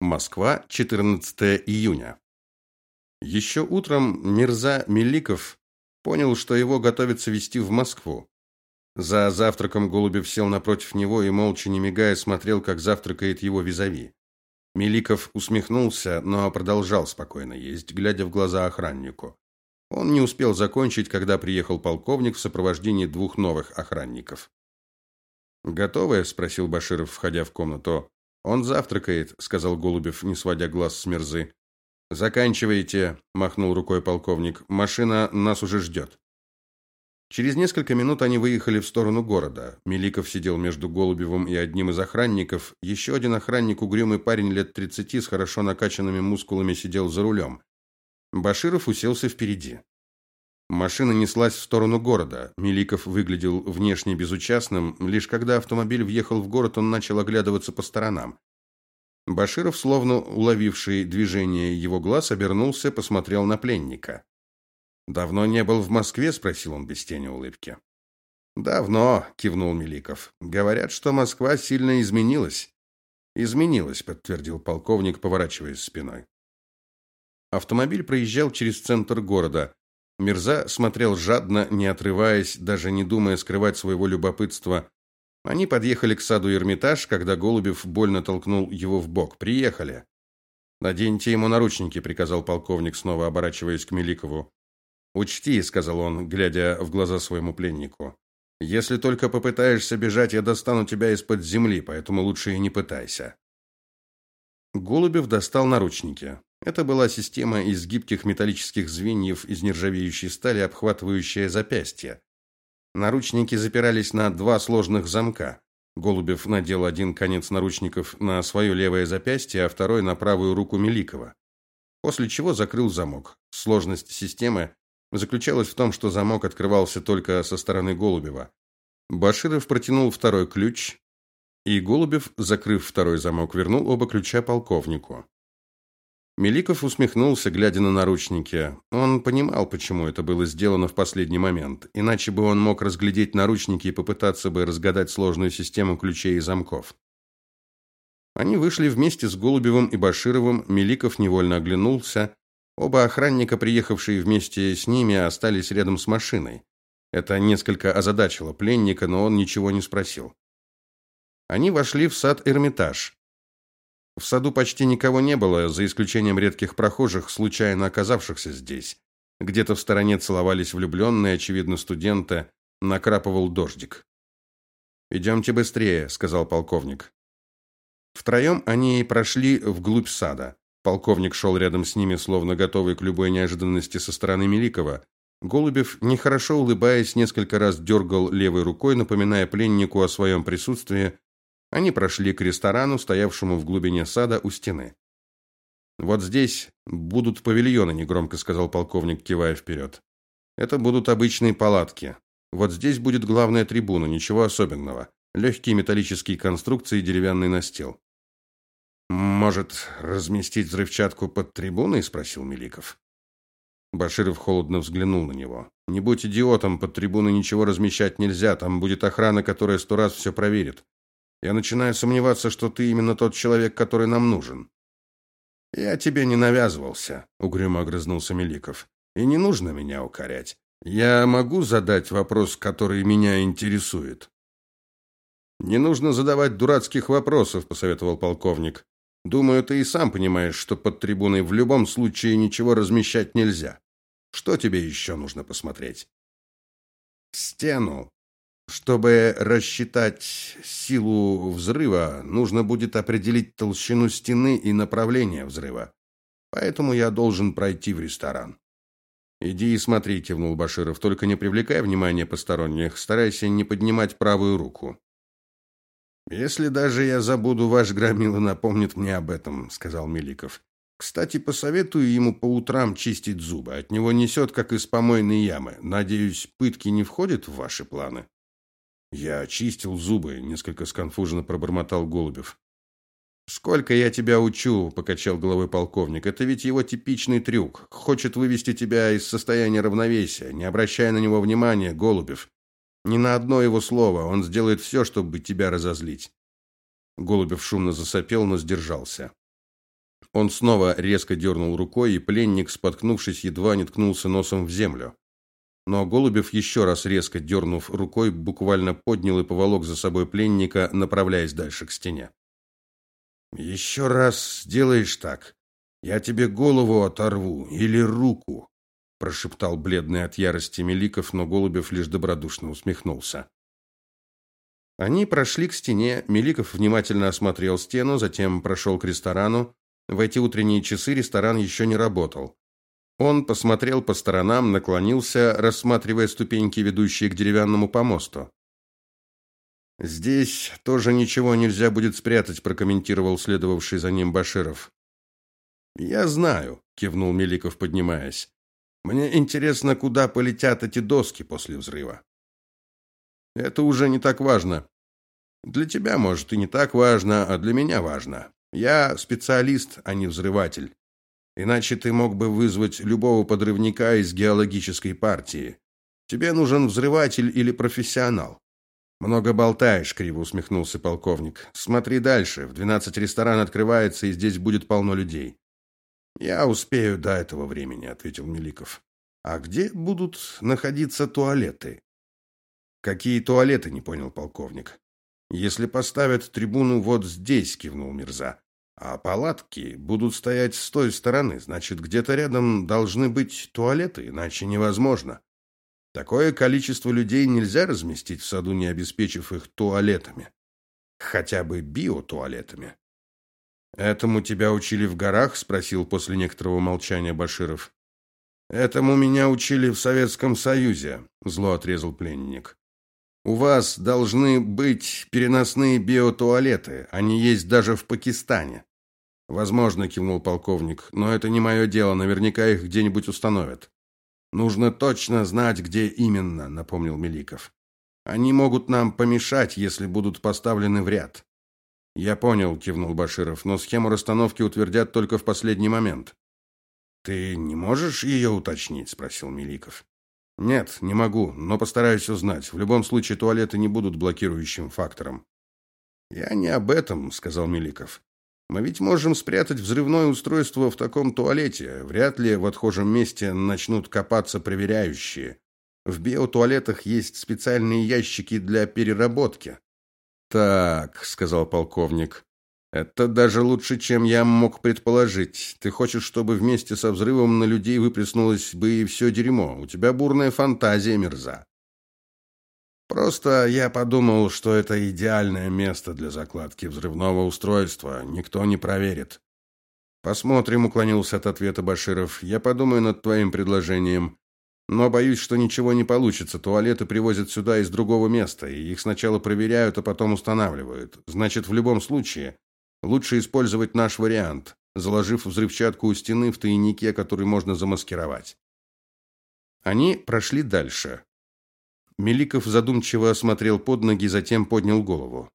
Москва, 14 июня. Еще утром Мирза Меликов понял, что его готовятся везти в Москву. За завтраком Голубев сел напротив него и молча не мигая смотрел, как завтракает его визави. Меликов усмехнулся, но продолжал спокойно есть, глядя в глаза охраннику. Он не успел закончить, когда приехал полковник в сопровождении двух новых охранников. "Готовы?" спросил Баширов, входя в комнату. Он завтракает, сказал Голубев, не сводя глаз с Мерзы. Заканчивайте, махнул рукой полковник. Машина нас уже ждет». Через несколько минут они выехали в сторону города. Меликов сидел между Голубевым и одним из охранников. Еще один охранник, угрюмый парень лет тридцати с хорошо накачанными мускулами, сидел за рулем. Баширов уселся впереди. Машина неслась в сторону города. Меликов выглядел внешне безучастным, лишь когда автомобиль въехал в город, он начал оглядываться по сторонам. Баширов, словно уловивший движение его глаз, обернулся, посмотрел на пленника. Давно не был в Москве, спросил он без тени улыбки. Давно, кивнул Меликов. Говорят, что Москва сильно изменилась. Изменилась, подтвердил полковник, поворачиваясь спиной. Автомобиль проезжал через центр города. Мирза смотрел жадно, не отрываясь, даже не думая скрывать своего любопытства. Они подъехали к саду Эрмитаж, когда Голубев больно толкнул его в бок. Приехали. Наденьте ему наручники, приказал полковник, снова оборачиваясь к Меликову. Учти, сказал он, глядя в глаза своему пленнику. Если только попытаешься бежать, я достану тебя из-под земли, поэтому лучше и не пытайся. Голубев достал наручники. Это была система из гибких металлических звеньев из нержавеющей стали, обхватывающая запястья. Наручники запирались на два сложных замка. Голубев надел один конец наручников на свое левое запястье, а второй на правую руку Меликова. После чего закрыл замок. Сложность системы заключалась в том, что замок открывался только со стороны Голубева. Баширов протянул второй ключ, и Голубев, закрыв второй замок, вернул оба ключа полковнику. Меликов усмехнулся, глядя на наручники. Он понимал, почему это было сделано в последний момент. Иначе бы он мог разглядеть наручники и попытаться бы разгадать сложную систему ключей и замков. Они вышли вместе с Голубевым и Башировым. Меликов невольно оглянулся. Оба охранника, приехавшие вместе с ними, остались рядом с машиной. Это несколько озадачило пленника, но он ничего не спросил. Они вошли в сад Эрмитаж. В саду почти никого не было, за исключением редких прохожих, случайно оказавшихся здесь. Где-то в стороне целовались влюбленные, очевидно, студенты, накрапывал дождик. «Идемте быстрее», — сказал полковник. Втроем они прошли вглубь сада. Полковник шел рядом с ними, словно готовый к любой неожиданности со стороны Меликова. Голубев, нехорошо улыбаясь, несколько раз дергал левой рукой, напоминая пленнику о своем присутствии, они прошли к ресторану, стоявшему в глубине сада у стены. Вот здесь будут павильоны, негромко сказал полковник, кивая вперед. Это будут обычные палатки. Вот здесь будет главная трибуна, ничего особенного. Легкие металлические конструкции, деревянный настил. Может, разместить взрывчатку под трибуной, спросил Меликов. Баширов холодно взглянул на него. Не будь идиотом, под трибуной ничего размещать нельзя, там будет охрана, которая сто раз все проверит. Я начинаю сомневаться, что ты именно тот человек, который нам нужен. Я тебе не навязывался, угрюмо огрызнулся Меликов. И не нужно меня укорять. Я могу задать вопрос, который меня интересует. Не нужно задавать дурацких вопросов, посоветовал полковник. Думаю, ты и сам понимаешь, что под трибуной в любом случае ничего размещать нельзя. Что тебе еще нужно посмотреть? Стену, чтобы рассчитать силу взрыва, нужно будет определить толщину стены и направление взрыва. Поэтому я должен пройти в ресторан. Иди и смотри, кивнул Баширов, только не привлекай внимания посторонних, старайся не поднимать правую руку. Если даже я забуду, ваш громила напомнит мне об этом, сказал Меликов. Кстати, посоветую ему по утрам чистить зубы. От него несет, как из помойной ямы. Надеюсь, пытки не входят в ваши планы. Я чистил зубы, несколько сконфуженно пробормотал Голубев. Сколько я тебя учу, покачал головой полковник. Это ведь его типичный трюк. Хочет вывести тебя из состояния равновесия, не обращая на него внимания, Голубев. Ни на одно его слово, он сделает все, чтобы тебя разозлить. Голубев шумно засопел, но сдержался. Он снова резко дернул рукой, и пленник, споткнувшись, едва не ткнулся носом в землю. Но Голубев еще раз резко дернув рукой, буквально поднял и поволок за собой пленника, направляясь дальше к стене. «Еще раз сделаешь так, я тебе голову оторву или руку, прошептал бледный от ярости Меликов, но Голубев лишь добродушно усмехнулся. Они прошли к стене, Меликов внимательно осмотрел стену, затем прошел к ресторану. В эти утренние часы ресторан еще не работал. Он посмотрел по сторонам, наклонился, рассматривая ступеньки, ведущие к деревянному помосту. Здесь тоже ничего нельзя будет спрятать, прокомментировал следовавший за ним Баширов. Я знаю, кивнул Меликов, поднимаясь. Мне интересно, куда полетят эти доски после взрыва. Это уже не так важно. Для тебя, может, и не так важно, а для меня важно. Я специалист, а не взрыватель. Иначе ты мог бы вызвать любого подрывника из геологической партии. Тебе нужен взрыватель или профессионал. Много болтаешь, криво усмехнулся полковник. Смотри дальше. В двенадцать ресторан открывается, и здесь будет полно людей. Я успею до этого времени, ответил Меликов. А где будут находиться туалеты? Какие туалеты, не понял полковник. Если поставят трибуну вот здесь, кивнул Мирза. А палатки будут стоять с той стороны, значит, где-то рядом должны быть туалеты, иначе невозможно. Такое количество людей нельзя разместить в саду, не обеспечив их туалетами. Хотя бы биотуалетами. «Этому тебя учили в горах?» – спросил после некоторого молчания Баширов. «Этому меня учили в Советском Союзе», – зло отрезал пленник. «У вас должны быть переносные биотуалеты. Они есть даже в Пакистане». «Возможно», – кивнул полковник, – «но это не мое дело. Наверняка их где-нибудь установят». Нужно точно знать, где именно, напомнил Меликов. Они могут нам помешать, если будут поставлены в ряд. Я понял, кивнул Баширов, но схему расстановки утвердят только в последний момент. Ты не можешь ее уточнить, спросил Меликов. Нет, не могу, но постараюсь узнать. В любом случае туалеты не будут блокирующим фактором. Я не об этом, сказал Меликов. Мы ведь можем спрятать взрывное устройство в таком туалете. Вряд ли в отхожем месте начнут копаться проверяющие. В биотуалетах есть специальные ящики для переработки. Так, сказал полковник. Это даже лучше, чем я мог предположить. Ты хочешь, чтобы вместе со взрывом на людей выплеснулось бы и все дерьмо. У тебя бурная фантазия, мерза. Просто я подумал, что это идеальное место для закладки взрывного устройства. Никто не проверит. Посмотрим, уклонился от ответа Баширов. Я подумаю над твоим предложением. Но боюсь, что ничего не получится. Туалеты привозят сюда из другого места, и их сначала проверяют, а потом устанавливают. Значит, в любом случае лучше использовать наш вариант, заложив взрывчатку у стены в тайнике, который можно замаскировать. Они прошли дальше. Меликов задумчиво осмотрел под ноги, затем поднял голову.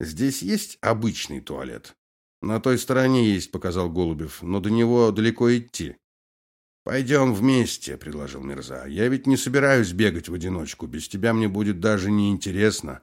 Здесь есть обычный туалет. На той стороне есть, показал Голубев, но до него далеко идти. «Пойдем вместе, предложил Мирза. Я ведь не собираюсь бегать в одиночку, без тебя мне будет даже не интересно.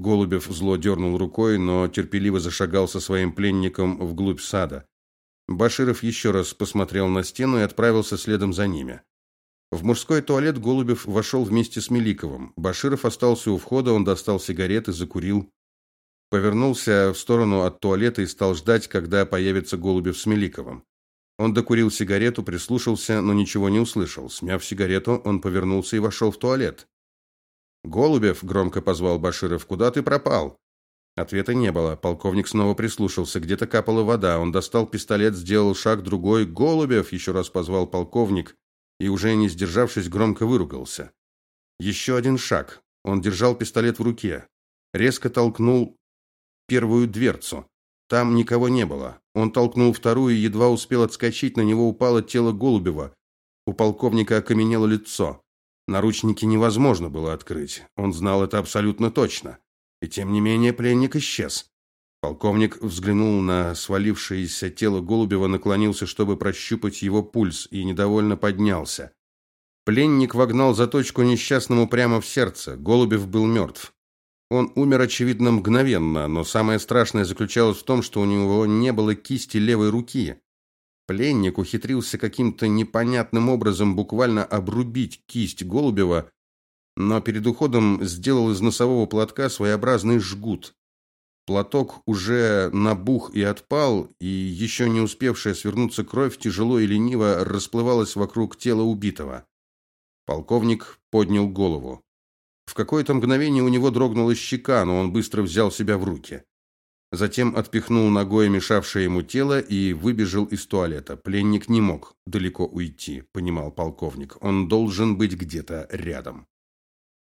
Голубев зло дернул рукой, но терпеливо зашагал со своим пленником вглубь сада. Баширов еще раз посмотрел на стену и отправился следом за ними. В мужской туалет Голубев вошел вместе с Меликовым. Баширов остался у входа, он достал сигареты, закурил. Повернулся в сторону от туалета и стал ждать, когда появится Голубев с Меликовым. Он докурил сигарету, прислушался, но ничего не услышал. Смяв сигарету, он повернулся и вошел в туалет. "Голубев", громко позвал Баширов. "Куда ты пропал?" Ответа не было. Полковник снова прислушался. Где-то капала вода. Он достал пистолет, сделал шаг другой. "Голубев", еще раз позвал полковник и уже не сдержавшись, громко выругался. Еще один шаг. Он держал пистолет в руке. Резко толкнул первую дверцу. Там никого не было. Он толкнул вторую и едва успел отскочить, на него упало тело Голубева. У полковника окаменело лицо. Наручники невозможно было открыть. Он знал это абсолютно точно. И тем не менее пленник исчез. Полковник взглянул на свалившееся тело Голубева, наклонился, чтобы прощупать его пульс, и недовольно поднялся. Пленник вогнал заточку несчастному прямо в сердце. Голубев был мертв. Он умер очевидно мгновенно, но самое страшное заключалось в том, что у него не было кисти левой руки. Пленник ухитрился каким-то непонятным образом буквально обрубить кисть Голубева, но перед уходом сделал из носового платка своеобразный жгут. Платок уже набух и отпал, и еще не успевшая свернуться кровь тяжело и лениво расплывалась вокруг тела убитого. Полковник поднял голову. В какое-то мгновение у него дрогнула щека, но он быстро взял себя в руки. Затем отпихнул ногой мешавшее ему тело и выбежал из туалета. Пленник не мог далеко уйти, понимал полковник. Он должен быть где-то рядом.